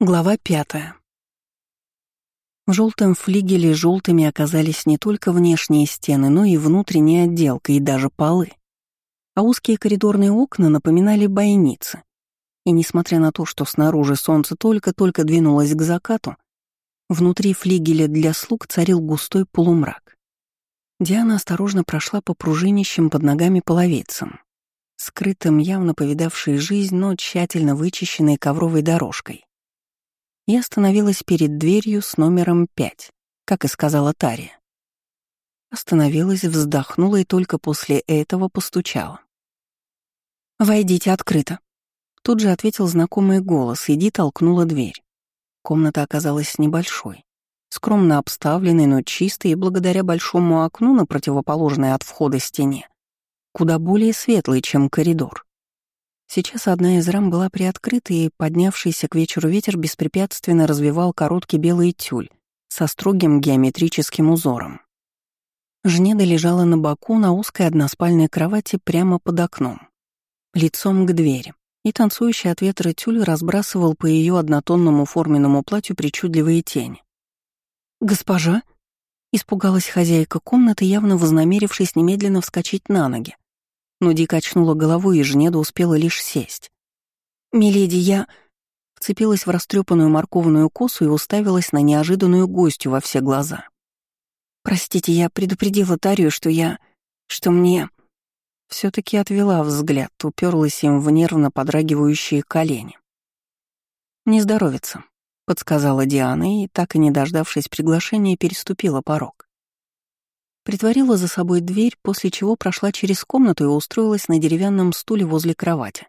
Глава пятая. В желтом флигеле желтыми оказались не только внешние стены, но и внутренняя отделка и даже полы. А узкие коридорные окна напоминали бойницы. И несмотря на то, что снаружи солнце только-только двинулось к закату, внутри флигеля для слуг царил густой полумрак. Диана осторожно прошла по пружинищам под ногами половицам, скрытым, явно повидавшей жизнь, но тщательно вычищенной ковровой дорожкой и остановилась перед дверью с номером пять, как и сказала Тария. Остановилась, вздохнула и только после этого постучала. «Войдите открыто», — тут же ответил знакомый голос, иди толкнула дверь. Комната оказалась небольшой, скромно обставленной, но чистой и благодаря большому окну на противоположной от входа стене, куда более светлой, чем коридор. Сейчас одна из рам была приоткрыта, и поднявшийся к вечеру ветер беспрепятственно развивал короткий белый тюль со строгим геометрическим узором. Жнеда лежала на боку на узкой односпальной кровати прямо под окном, лицом к двери, и танцующий от ветра тюль разбрасывал по ее однотонному форменному платью причудливые тени. «Госпожа?» — испугалась хозяйка комнаты, явно вознамерившись немедленно вскочить на ноги но Ди качнула головой, и Жнеда успела лишь сесть. «Миледи, я...» Вцепилась в растрепанную морковную косу и уставилась на неожиданную гостью во все глаза. «Простите, я предупредила Тарию, что я... что мне...» все таки отвела взгляд, уперлась им в нервно подрагивающие колени. «Не здоровится», — подсказала Диана и, так и не дождавшись приглашения, переступила порог. Притворила за собой дверь, после чего прошла через комнату и устроилась на деревянном стуле возле кровати.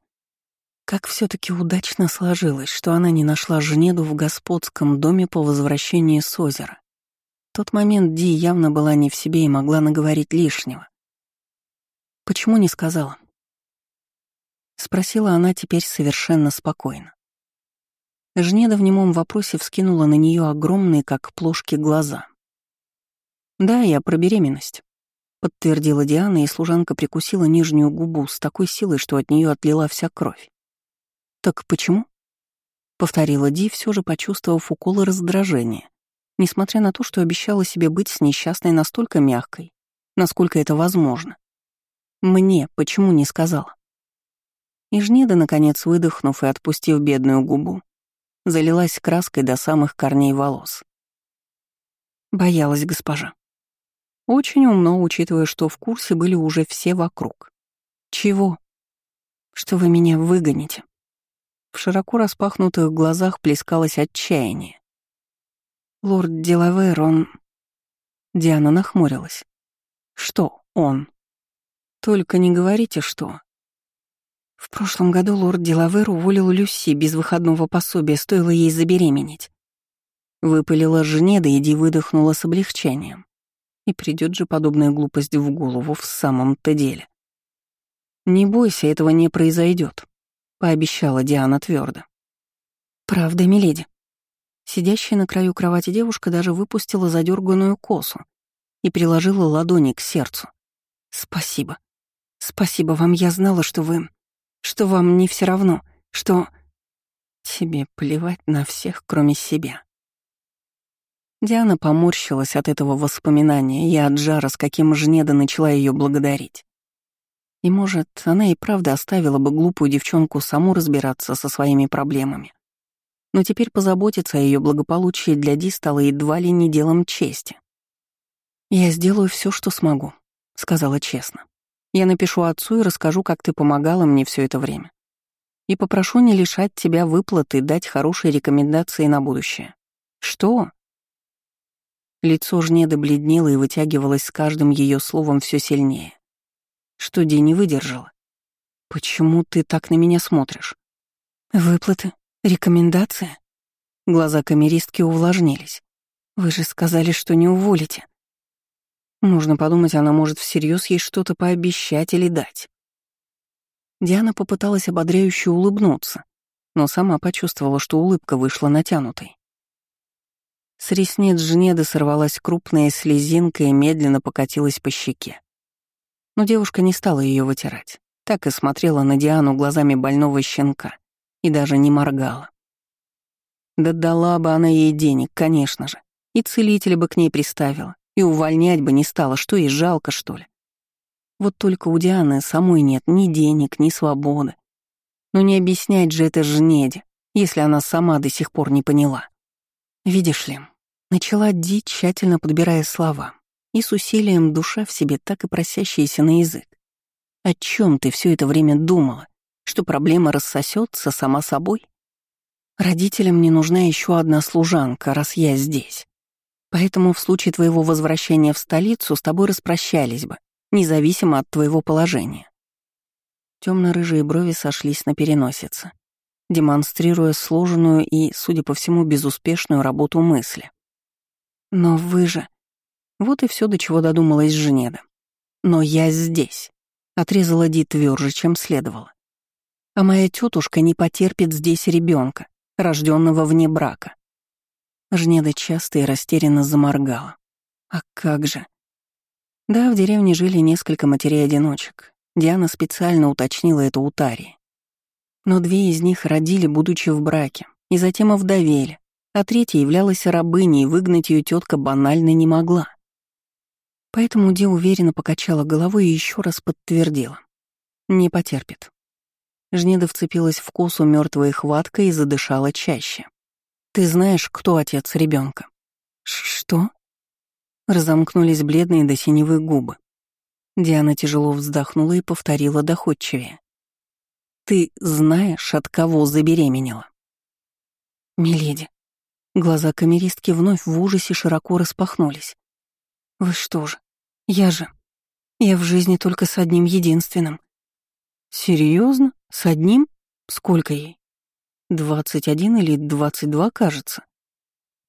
Как все таки удачно сложилось, что она не нашла Жнеду в господском доме по возвращении с озера. В тот момент Ди явно была не в себе и могла наговорить лишнего. «Почему не сказала?» Спросила она теперь совершенно спокойно. Жнеда в немом вопросе вскинула на нее огромные, как плошки, глаза. «Да, я про беременность», — подтвердила Диана, и служанка прикусила нижнюю губу с такой силой, что от нее отлила вся кровь. «Так почему?» — повторила Ди, все же почувствовав уколы раздражения, несмотря на то, что обещала себе быть с несчастной настолько мягкой, насколько это возможно. «Мне почему не сказала?» И Жнеда, наконец выдохнув и отпустив бедную губу, залилась краской до самых корней волос. Боялась госпожа. Очень умно, учитывая, что в курсе были уже все вокруг. Чего? Что вы меня выгоните? В широко распахнутых глазах плескалось отчаяние. Лорд Делавер, он... Диана нахмурилась. Что он? Только не говорите, что... В прошлом году лорд Делавер уволил Люси без выходного пособия, стоило ей забеременеть. Выпалила Жнеда, иди выдохнула с облегчением. И придет же подобная глупость в голову в самом-то деле. «Не бойся, этого не произойдет, пообещала Диана твердо. «Правда, миледи?» Сидящая на краю кровати девушка даже выпустила задерганную косу и приложила ладони к сердцу. «Спасибо. Спасибо вам, я знала, что вы... что вам не все равно, что...» «Тебе плевать на всех, кроме себя», Диана поморщилась от этого воспоминания и от жара, с каким Жнеда начала ее благодарить. И, может, она и правда оставила бы глупую девчонку саму разбираться со своими проблемами. Но теперь позаботиться о ее благополучии для Ди стало едва ли не делом чести. «Я сделаю все, что смогу», — сказала честно. «Я напишу отцу и расскажу, как ты помогала мне все это время. И попрошу не лишать тебя выплаты, дать хорошие рекомендации на будущее». «Что?» Лицо Жнеды бледнело и вытягивалось с каждым ее словом все сильнее. Что Ди не выдержала. «Почему ты так на меня смотришь?» «Выплаты? Рекомендация?» Глаза камеристки увлажнились. «Вы же сказали, что не уволите». Можно подумать, она может всерьез ей что-то пообещать или дать. Диана попыталась ободряюще улыбнуться, но сама почувствовала, что улыбка вышла натянутой. С ресниц Жнеды сорвалась крупная слезинка и медленно покатилась по щеке. Но девушка не стала ее вытирать, так и смотрела на Диану глазами больного щенка и даже не моргала. Да дала бы она ей денег, конечно же. И целителя бы к ней приставила. И увольнять бы не стала, что ей жалко, что ли. Вот только у Дианы самой нет ни денег, ни свободы. Но не объяснять же это жнеде, если она сама до сих пор не поняла. Видишь ли, начала Ди, тщательно подбирая слова, и с усилием душа в себе так и просящаяся на язык. О чем ты все это время думала? Что проблема рассосется сама собой? Родителям мне нужна еще одна служанка, раз я здесь. Поэтому в случае твоего возвращения в столицу с тобой распрощались бы, независимо от твоего положения. Темно-рыжие брови сошлись на переносице, демонстрируя сложенную и, судя по всему, безуспешную работу мысли. Но вы же... Вот и все, до чего додумалась Женеда. Но я здесь. Отрезала Ди тверже, чем следовало. А моя тетушка не потерпит здесь ребенка, рожденного вне брака. Жнеда часто и растерянно заморгала. А как же? Да, в деревне жили несколько матерей-одиночек. Диана специально уточнила это у Тарии. Но две из них родили, будучи в браке, и затем овдовели, а третья являлась рабыней, и выгнать ее тетка банально не могла. Поэтому Ди уверенно покачала головой и еще раз подтвердила. Не потерпит. Жнеда вцепилась в косу мертвой хваткой и задышала чаще. «Ты знаешь, кто отец ребенка? «Что?» Разомкнулись бледные до синевы губы. Диана тяжело вздохнула и повторила доходчивее. «Ты знаешь, от кого забеременела?» «Миледи». Глаза камеристки вновь в ужасе широко распахнулись. «Вы что же? Я же. Я в жизни только с одним единственным». Серьезно? С одним? Сколько ей? Двадцать один или двадцать два, кажется.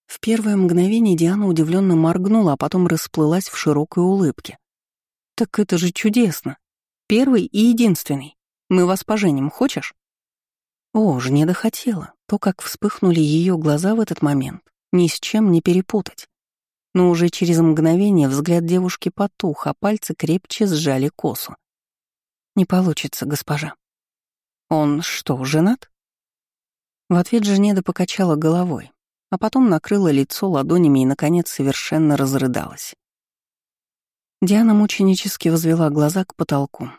В первое мгновение Диана удивленно моргнула, а потом расплылась в широкой улыбке. «Так это же чудесно! Первый и единственный. Мы вас поженим, хочешь?» О, Жнеда хотела. То, как вспыхнули ее глаза в этот момент, ни с чем не перепутать но уже через мгновение взгляд девушки потух, а пальцы крепче сжали косу. «Не получится, госпожа». «Он что, женат?» В ответ Женеда покачала головой, а потом накрыла лицо ладонями и, наконец, совершенно разрыдалась. Диана мученически возвела глаза к потолку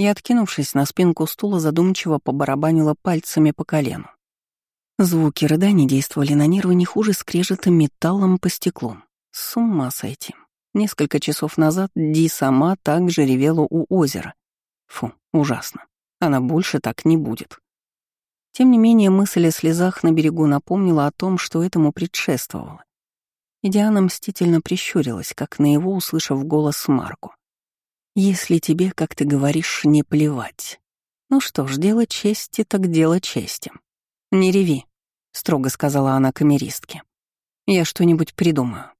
и, откинувшись на спинку стула, задумчиво побарабанила пальцами по колену. Звуки рыданий действовали на нервы не хуже скрежета металлом по стеклу. С ума сойти. Несколько часов назад Ди сама также ревела у озера. Фу, ужасно. Она больше так не будет. Тем не менее, мысль о слезах на берегу напомнила о том, что этому предшествовало. И Диана мстительно прищурилась, как на его услышав голос Марку. «Если тебе, как ты говоришь, не плевать. Ну что ж, дело чести так дело чести. Не реви», — строго сказала она камеристке. «Я что-нибудь придумаю».